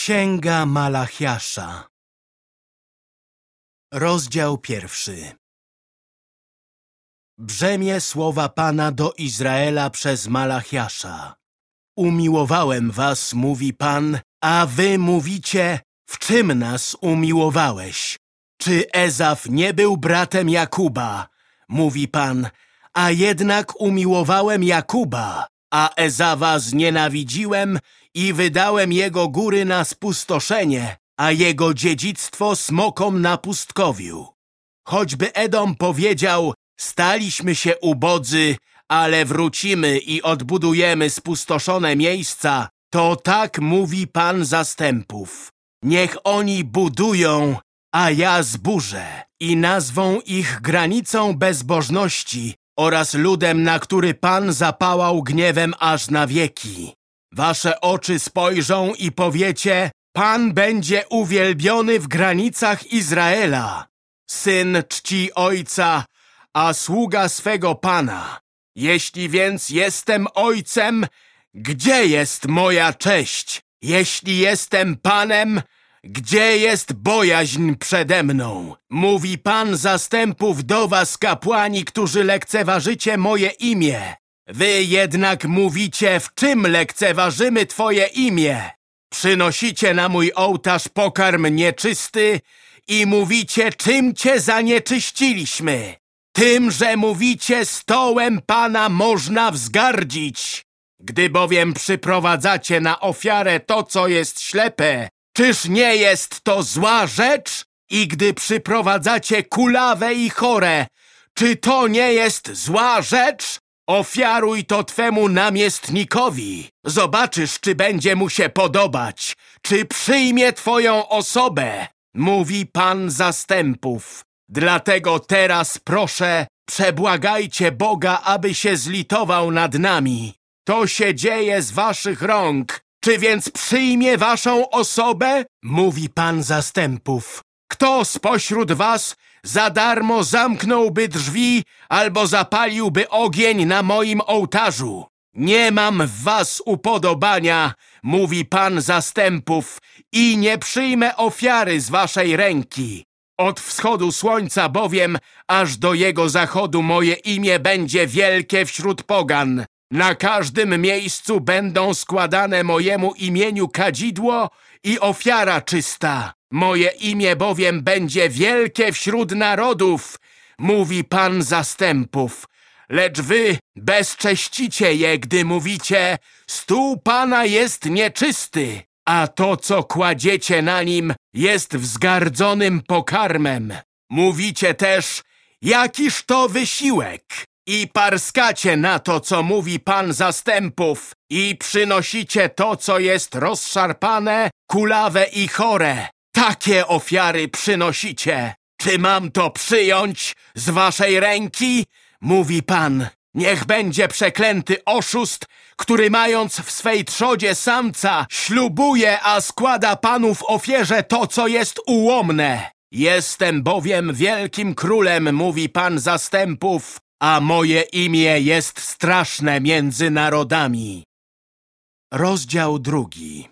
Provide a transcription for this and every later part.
Księga Malachiasza Rozdział pierwszy Brzemię słowa Pana do Izraela przez Malachiasza Umiłowałem was, mówi Pan, a wy mówicie, w czym nas umiłowałeś? Czy Ezaf nie był bratem Jakuba? Mówi Pan, a jednak umiłowałem Jakuba, a Ezawa znienawidziłem i wydałem jego góry na spustoszenie, a jego dziedzictwo smokom na pustkowiu. Choćby Edom powiedział, staliśmy się ubodzy, ale wrócimy i odbudujemy spustoszone miejsca, to tak mówi Pan zastępów. Niech oni budują, a ja zburzę i nazwą ich granicą bezbożności oraz ludem, na który Pan zapałał gniewem aż na wieki. Wasze oczy spojrzą i powiecie, Pan będzie uwielbiony w granicach Izraela. Syn czci ojca, a sługa swego Pana. Jeśli więc jestem ojcem, gdzie jest moja cześć? Jeśli jestem Panem, gdzie jest bojaźń przede mną? Mówi Pan zastępów do was, kapłani, którzy lekceważycie moje imię. Wy jednak mówicie, w czym lekceważymy Twoje imię. Przynosicie na mój ołtarz pokarm nieczysty i mówicie, czym Cię zanieczyściliśmy. Tym, że mówicie, stołem Pana można wzgardzić. Gdy bowiem przyprowadzacie na ofiarę to, co jest ślepe, czyż nie jest to zła rzecz? I gdy przyprowadzacie kulawę i chore, czy to nie jest zła rzecz? Ofiaruj to twemu namiestnikowi. Zobaczysz, czy będzie mu się podobać, czy przyjmie twoją osobę, mówi Pan zastępów. Dlatego teraz proszę, przebłagajcie Boga, aby się zlitował nad nami. To się dzieje z waszych rąk. Czy więc przyjmie waszą osobę? Mówi Pan zastępów. Kto spośród was za darmo zamknąłby drzwi albo zapaliłby ogień na moim ołtarzu? Nie mam w was upodobania, mówi Pan zastępów, i nie przyjmę ofiary z waszej ręki. Od wschodu słońca bowiem aż do jego zachodu moje imię będzie wielkie wśród pogan. Na każdym miejscu będą składane mojemu imieniu kadzidło i ofiara czysta. Moje imię bowiem będzie wielkie wśród narodów, mówi Pan zastępów. Lecz wy bezcześcicie je, gdy mówicie, stół Pana jest nieczysty, a to, co kładziecie na nim, jest wzgardzonym pokarmem. Mówicie też, jakiż to wysiłek i parskacie na to, co mówi Pan zastępów i przynosicie to, co jest rozszarpane, kulawe i chore. Takie ofiary przynosicie. Czy mam to przyjąć z waszej ręki? Mówi Pan. Niech będzie przeklęty oszust, który mając w swej trzodzie samca ślubuje, a składa Panu w ofierze to, co jest ułomne. Jestem bowiem wielkim królem, mówi Pan zastępów, a moje imię jest straszne między narodami. Rozdział drugi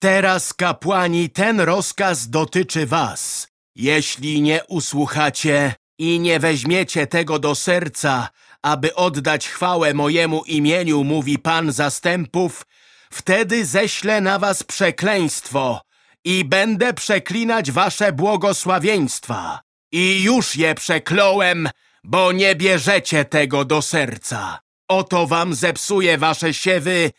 Teraz, kapłani, ten rozkaz dotyczy was. Jeśli nie usłuchacie i nie weźmiecie tego do serca, aby oddać chwałę mojemu imieniu, mówi Pan zastępów, wtedy ześlę na was przekleństwo i będę przeklinać wasze błogosławieństwa. I już je przekląłem, bo nie bierzecie tego do serca. Oto wam zepsuję wasze siewy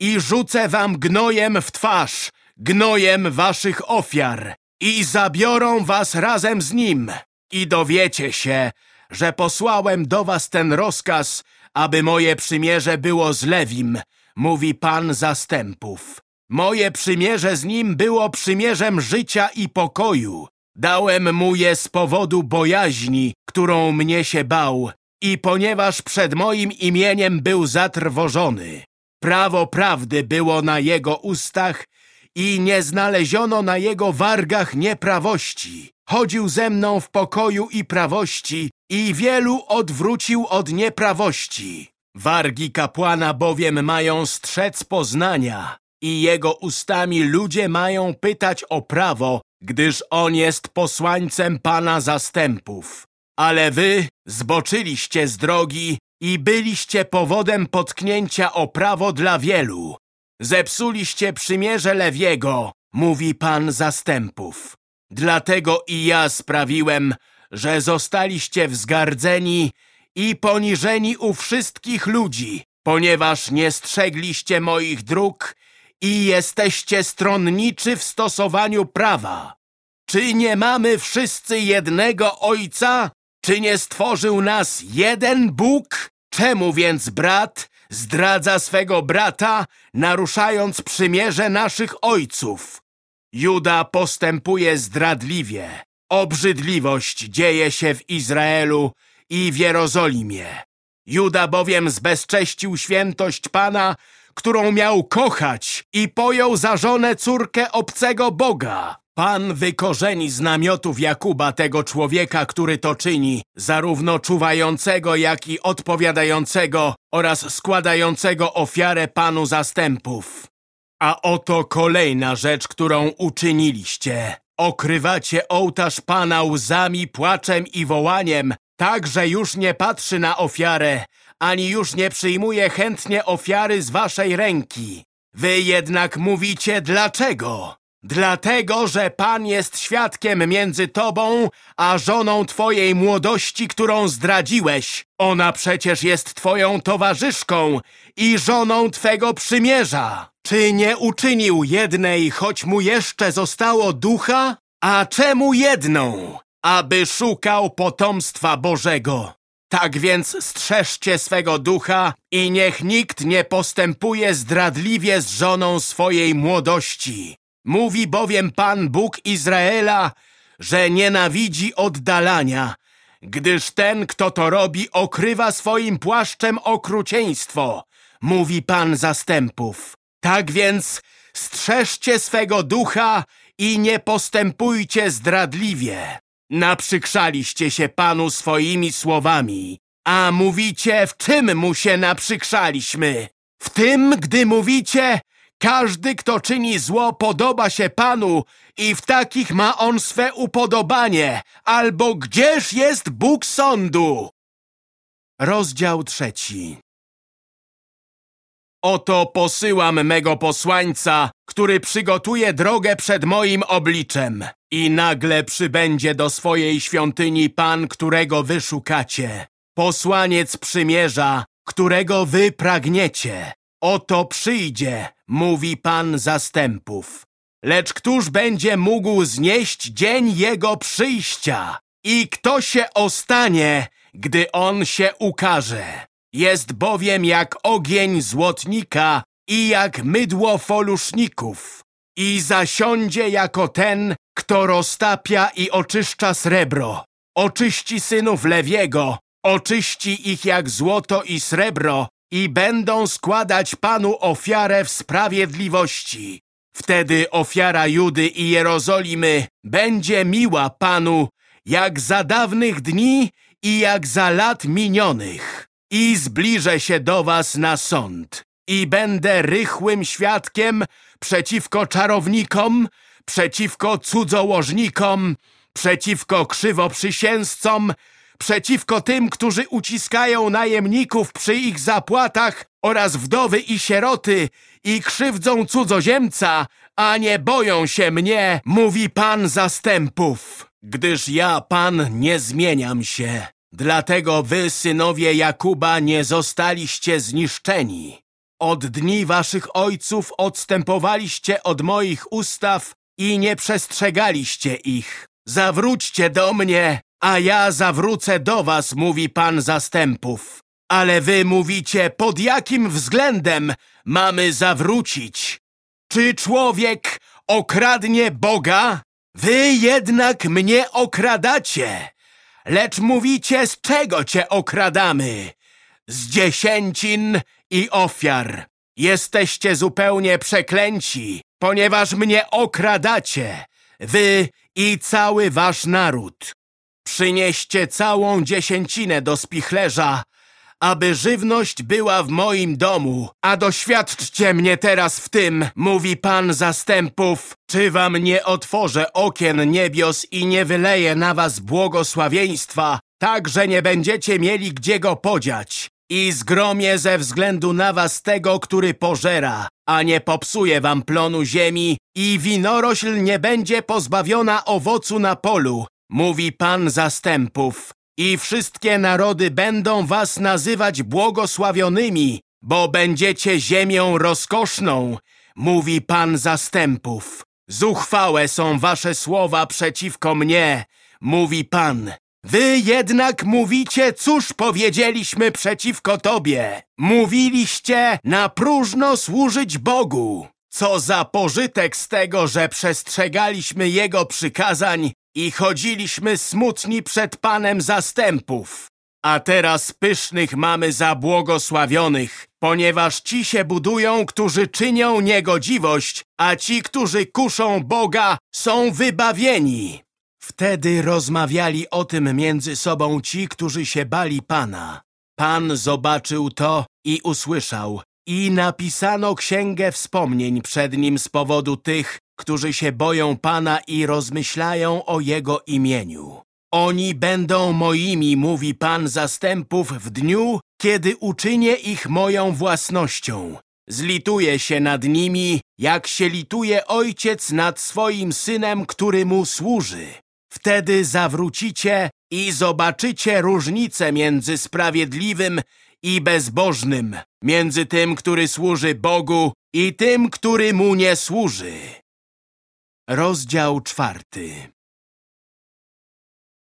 i rzucę wam gnojem w twarz, gnojem waszych ofiar i zabiorą was razem z nim. I dowiecie się, że posłałem do was ten rozkaz, aby moje przymierze było z Lewim, mówi Pan zastępów. Moje przymierze z nim było przymierzem życia i pokoju. Dałem mu je z powodu bojaźni, którą mnie się bał i ponieważ przed moim imieniem był zatrwożony. Prawo prawdy było na jego ustach i nie znaleziono na jego wargach nieprawości. Chodził ze mną w pokoju i prawości i wielu odwrócił od nieprawości. Wargi kapłana bowiem mają strzec poznania, i jego ustami ludzie mają pytać o prawo, gdyż on jest posłańcem Pana zastępów. Ale wy zboczyliście z drogi i byliście powodem potknięcia o prawo dla wielu. Zepsuliście przymierze Lewiego, mówi Pan zastępów. Dlatego i ja sprawiłem, że zostaliście wzgardzeni i poniżeni u wszystkich ludzi, ponieważ nie strzegliście moich dróg i jesteście stronniczy w stosowaniu prawa. Czy nie mamy wszyscy jednego Ojca? Czy nie stworzył nas jeden Bóg? Czemu więc brat zdradza swego brata, naruszając przymierze naszych ojców? Juda postępuje zdradliwie. Obrzydliwość dzieje się w Izraelu i w Jerozolimie. Juda bowiem zbezcześcił świętość Pana, którą miał kochać i pojął za żonę córkę obcego Boga. Pan wykorzeni z namiotów Jakuba tego człowieka, który to czyni, zarówno czuwającego, jak i odpowiadającego oraz składającego ofiarę Panu zastępów. A oto kolejna rzecz, którą uczyniliście. Okrywacie ołtarz Pana łzami, płaczem i wołaniem, tak, że już nie patrzy na ofiarę, ani już nie przyjmuje chętnie ofiary z waszej ręki. Wy jednak mówicie dlaczego? Dlatego, że Pan jest świadkiem między tobą a żoną twojej młodości, którą zdradziłeś. Ona przecież jest twoją towarzyszką i żoną twego przymierza. Czy nie uczynił jednej, choć mu jeszcze zostało ducha? A czemu jedną? Aby szukał potomstwa Bożego. Tak więc strzeżcie swego ducha i niech nikt nie postępuje zdradliwie z żoną swojej młodości. Mówi bowiem Pan Bóg Izraela, że nienawidzi oddalania, gdyż ten, kto to robi, okrywa swoim płaszczem okrucieństwo, mówi Pan zastępów. Tak więc strzeżcie swego ducha i nie postępujcie zdradliwie. Naprzykrzaliście się Panu swoimi słowami, a mówicie, w czym mu się naprzykrzaliśmy? W tym, gdy mówicie, każdy, kto czyni zło, podoba się Panu i w takich ma on swe upodobanie. Albo gdzież jest Bóg sądu? Rozdział trzeci Oto posyłam mego posłańca, który przygotuje drogę przed moim obliczem. I nagle przybędzie do swojej świątyni Pan, którego wy szukacie. Posłaniec przymierza, którego wy pragniecie. Oto przyjdzie, mówi Pan zastępów. Lecz któż będzie mógł znieść dzień Jego przyjścia? I kto się ostanie, gdy On się ukaże? Jest bowiem jak ogień złotnika i jak mydło foluszników. I zasiądzie jako ten, kto roztapia i oczyszcza srebro. Oczyści synów Lewiego, oczyści ich jak złoto i srebro i będą składać Panu ofiarę w sprawiedliwości. Wtedy ofiara Judy i Jerozolimy będzie miła Panu, jak za dawnych dni i jak za lat minionych. I zbliżę się do was na sąd i będę rychłym świadkiem przeciwko czarownikom, przeciwko cudzołożnikom, przeciwko krzywoprzysięzcom, przeciwko tym, którzy uciskają najemników przy ich zapłatach oraz wdowy i sieroty i krzywdzą cudzoziemca, a nie boją się mnie, mówi Pan zastępów. Gdyż ja, Pan, nie zmieniam się. Dlatego wy, synowie Jakuba, nie zostaliście zniszczeni. Od dni waszych ojców odstępowaliście od moich ustaw i nie przestrzegaliście ich. Zawróćcie do mnie, a ja zawrócę do was, mówi Pan zastępów. Ale wy mówicie, pod jakim względem mamy zawrócić? Czy człowiek okradnie Boga? Wy jednak mnie okradacie. Lecz mówicie, z czego cię okradamy? Z dziesięcin i ofiar. Jesteście zupełnie przeklęci, ponieważ mnie okradacie, wy i cały wasz naród. Przynieście całą dziesięcinę do spichlerza, aby żywność była w moim domu. A doświadczcie mnie teraz w tym, mówi Pan zastępów, czy wam nie otworzę okien niebios i nie wyleję na was błogosławieństwa, tak, że nie będziecie mieli gdzie go podziać. I zgromię ze względu na was tego, który pożera, a nie popsuje wam plonu ziemi i winorośl nie będzie pozbawiona owocu na polu, mówi Pan zastępów. I wszystkie narody będą was nazywać błogosławionymi, bo będziecie ziemią rozkoszną, mówi Pan zastępów. Zuchwałe są wasze słowa przeciwko mnie, mówi Pan. Wy jednak mówicie, cóż powiedzieliśmy przeciwko Tobie. Mówiliście na próżno służyć Bogu. Co za pożytek z tego, że przestrzegaliśmy Jego przykazań i chodziliśmy smutni przed Panem zastępów. A teraz pysznych mamy za błogosławionych, ponieważ ci się budują, którzy czynią niegodziwość, a ci, którzy kuszą Boga, są wybawieni. Wtedy rozmawiali o tym między sobą ci, którzy się bali Pana. Pan zobaczył to i usłyszał. I napisano księgę wspomnień przed nim z powodu tych, którzy się boją Pana i rozmyślają o Jego imieniu. Oni będą moimi, mówi Pan zastępów, w dniu, kiedy uczynię ich moją własnością. Zlituję się nad nimi, jak się lituje ojciec nad swoim synem, który mu służy. Wtedy zawrócicie i zobaczycie różnicę między sprawiedliwym i bezbożnym, między tym, który służy Bogu i tym, który mu nie służy. Rozdział czwarty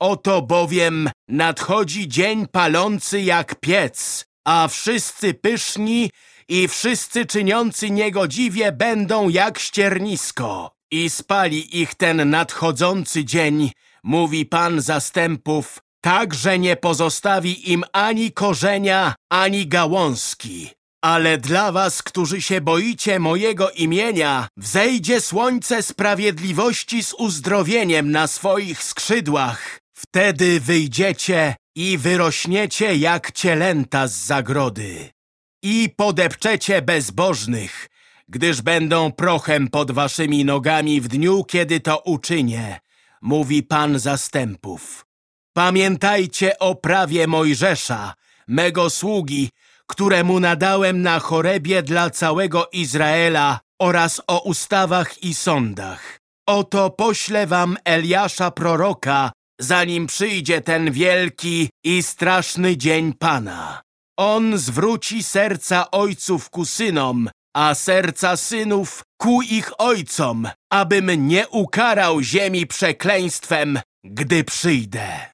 Oto bowiem nadchodzi dzień palący jak piec, a wszyscy pyszni i wszyscy czyniący niegodziwie będą jak ściernisko. I spali ich ten nadchodzący dzień, mówi Pan zastępów, tak, że nie pozostawi im ani korzenia, ani gałązki. Ale dla was, którzy się boicie mojego imienia, wzejdzie słońce sprawiedliwości z uzdrowieniem na swoich skrzydłach. Wtedy wyjdziecie i wyrośniecie jak cielęta z zagrody. I podepczecie bezbożnych, gdyż będą prochem pod waszymi nogami w dniu, kiedy to uczynię, mówi Pan zastępów. Pamiętajcie o prawie Mojżesza, mego sługi, któremu nadałem na chorebie dla całego Izraela oraz o ustawach i sądach. Oto poślę wam Eliasza proroka, zanim przyjdzie ten wielki i straszny dzień Pana. On zwróci serca ojców ku synom, a serca synów ku ich ojcom, abym nie ukarał ziemi przekleństwem, gdy przyjdę.